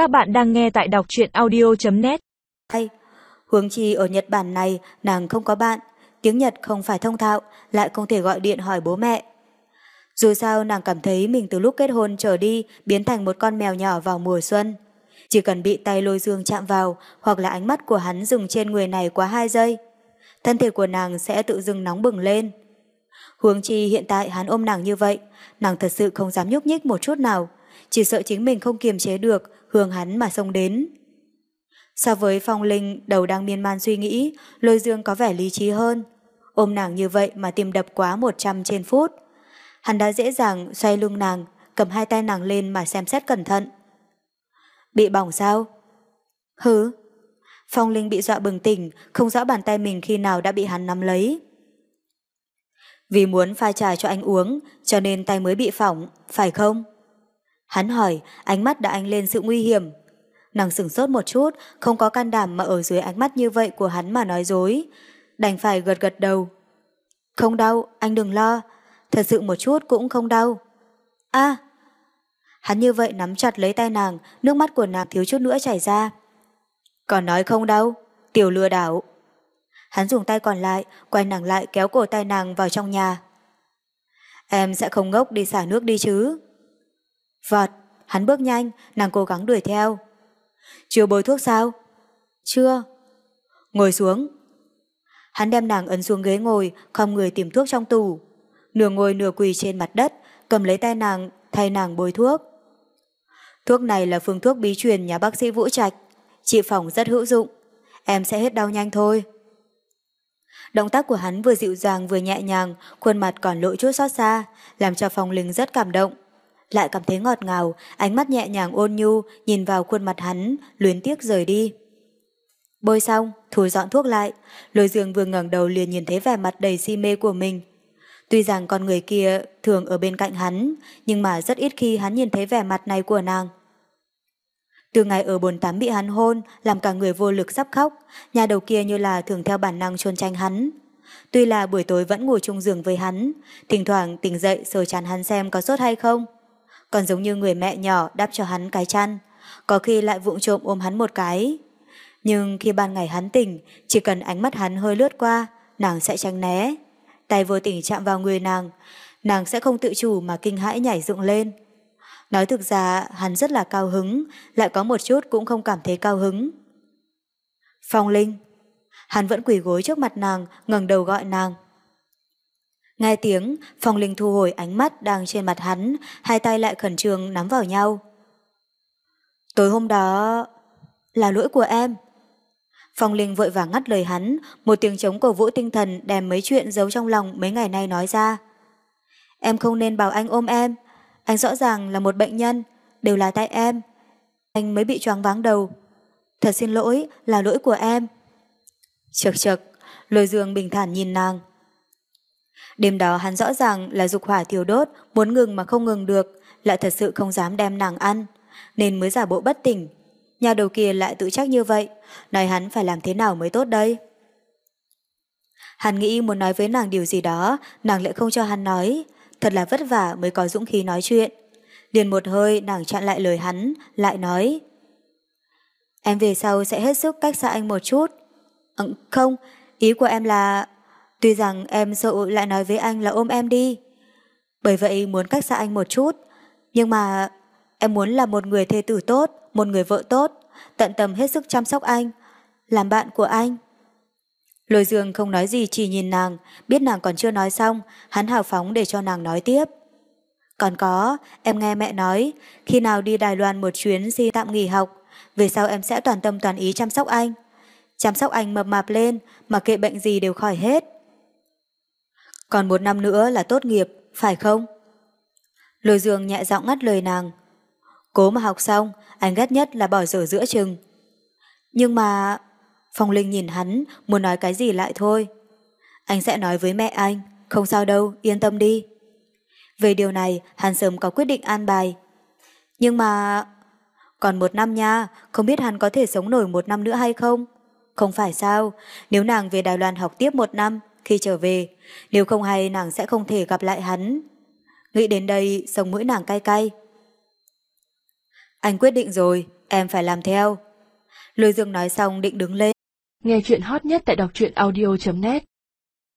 Các bạn đang nghe tại đọc truyện audio.net Hay, hướng chi ở Nhật Bản này nàng không có bạn, tiếng Nhật không phải thông thạo, lại không thể gọi điện hỏi bố mẹ. Dù sao nàng cảm thấy mình từ lúc kết hôn trở đi biến thành một con mèo nhỏ vào mùa xuân. Chỉ cần bị tay lôi dương chạm vào hoặc là ánh mắt của hắn dừng trên người này quá 2 giây, thân thể của nàng sẽ tự dưng nóng bừng lên. Hướng chi hiện tại hắn ôm nàng như vậy, nàng thật sự không dám nhúc nhích một chút nào, chỉ sợ chính mình không kiềm chế được, hướng hắn mà xông đến. So với phong linh đầu đang miên man suy nghĩ, lôi dương có vẻ lý trí hơn. Ôm nàng như vậy mà tim đập quá 100 trên phút. Hắn đã dễ dàng xoay lưng nàng, cầm hai tay nàng lên mà xem xét cẩn thận. Bị bỏng sao? Hứ. Phong Linh bị dọa bừng tỉnh, không rõ bàn tay mình khi nào đã bị hắn nắm lấy. Vì muốn pha trà cho anh uống, cho nên tay mới bị phỏng, phải không? Hắn hỏi, ánh mắt đã ánh lên sự nguy hiểm. Nàng sửng sốt một chút, không có can đảm mà ở dưới ánh mắt như vậy của hắn mà nói dối. Đành phải gật gật đầu. Không đau, anh đừng lo. Thật sự một chút cũng không đau. a Hắn như vậy nắm chặt lấy tay nàng, nước mắt của nàng thiếu chút nữa chảy ra. Còn nói không đau, tiểu lừa đảo. Hắn dùng tay còn lại, quay nàng lại kéo cổ tay nàng vào trong nhà. Em sẽ không ngốc đi xả nước đi chứ vật hắn bước nhanh, nàng cố gắng đuổi theo. Chưa bôi thuốc sao? Chưa. Ngồi xuống. Hắn đem nàng ấn xuống ghế ngồi, không người tìm thuốc trong tủ. Nửa ngồi nửa quỳ trên mặt đất, cầm lấy tay nàng, thay nàng bôi thuốc. Thuốc này là phương thuốc bí truyền nhà bác sĩ Vũ Trạch. Trị phòng rất hữu dụng. Em sẽ hết đau nhanh thôi. Động tác của hắn vừa dịu dàng vừa nhẹ nhàng, khuôn mặt còn lộ chút xót xa, làm cho Phong Linh rất cảm động. Lại cảm thấy ngọt ngào, ánh mắt nhẹ nhàng ôn nhu, nhìn vào khuôn mặt hắn, luyến tiếc rời đi. Bôi xong, thu dọn thuốc lại, lôi dương vừa ngẩng đầu liền nhìn thấy vẻ mặt đầy si mê của mình. Tuy rằng con người kia thường ở bên cạnh hắn, nhưng mà rất ít khi hắn nhìn thấy vẻ mặt này của nàng. Từ ngày ở bồn tắm bị hắn hôn, làm cả người vô lực sắp khóc, nhà đầu kia như là thường theo bản năng trôn tranh hắn. Tuy là buổi tối vẫn ngủ chung giường với hắn, thỉnh thoảng tỉnh dậy sờ chán hắn xem có sốt hay không. Còn giống như người mẹ nhỏ đắp cho hắn cái chăn, có khi lại vụng trộm ôm hắn một cái. Nhưng khi ban ngày hắn tỉnh, chỉ cần ánh mắt hắn hơi lướt qua, nàng sẽ tránh né. Tay vô tình chạm vào người nàng, nàng sẽ không tự chủ mà kinh hãi nhảy dựng lên. Nói thực ra hắn rất là cao hứng, lại có một chút cũng không cảm thấy cao hứng. Phong Linh. Hắn vẫn quỳ gối trước mặt nàng, ngẩng đầu gọi nàng. Nghe tiếng, Phong Linh thu hồi ánh mắt đang trên mặt hắn, hai tay lại khẩn trương nắm vào nhau. Tối hôm đó... là lỗi của em. Phong Linh vội vàng ngắt lời hắn, một tiếng chống cổ vũ tinh thần đem mấy chuyện giấu trong lòng mấy ngày nay nói ra. Em không nên bảo anh ôm em, anh rõ ràng là một bệnh nhân, đều là tại em. Anh mới bị choáng váng đầu. Thật xin lỗi, là lỗi của em. Chật chật, lôi dương bình thản nhìn nàng. Đêm đó hắn rõ ràng là dục hỏa thiêu đốt, muốn ngừng mà không ngừng được, lại thật sự không dám đem nàng ăn, nên mới giả bộ bất tỉnh. Nhà đầu kia lại tự trách như vậy, nói hắn phải làm thế nào mới tốt đây? Hắn nghĩ muốn nói với nàng điều gì đó, nàng lại không cho hắn nói, thật là vất vả mới có dũng khí nói chuyện. Liền một hơi nàng chặn lại lời hắn, lại nói Em về sau sẽ hết sức cách xa anh một chút. Ừ, không, ý của em là tuy rằng em sợ lại nói với anh là ôm em đi. Bởi vậy muốn cách xa anh một chút, nhưng mà em muốn là một người thê tử tốt, một người vợ tốt, tận tâm hết sức chăm sóc anh, làm bạn của anh. Lôi dương không nói gì chỉ nhìn nàng, biết nàng còn chưa nói xong, hắn hào phóng để cho nàng nói tiếp. Còn có, em nghe mẹ nói, khi nào đi Đài Loan một chuyến xin tạm nghỉ học, về sau em sẽ toàn tâm toàn ý chăm sóc anh. Chăm sóc anh mập mạp lên, mà kệ bệnh gì đều khỏi hết. Còn một năm nữa là tốt nghiệp, phải không? Lôi dương nhẹ giọng ngắt lời nàng. Cố mà học xong, anh ghét nhất là bỏ dở giữa chừng. Nhưng mà... Phong Linh nhìn hắn, muốn nói cái gì lại thôi. Anh sẽ nói với mẹ anh, không sao đâu, yên tâm đi. Về điều này, hắn sớm có quyết định an bài. Nhưng mà... Còn một năm nha, không biết hắn có thể sống nổi một năm nữa hay không? Không phải sao, nếu nàng về Đài Loan học tiếp một năm, khi trở về, nếu không hay nàng sẽ không thể gặp lại hắn. Nghĩ đến đây, sống mũi nàng cay cay. Anh quyết định rồi, em phải làm theo. Lôi Dương nói xong định đứng lên. Nghe chuyện hot nhất tại đọc truyện audio.net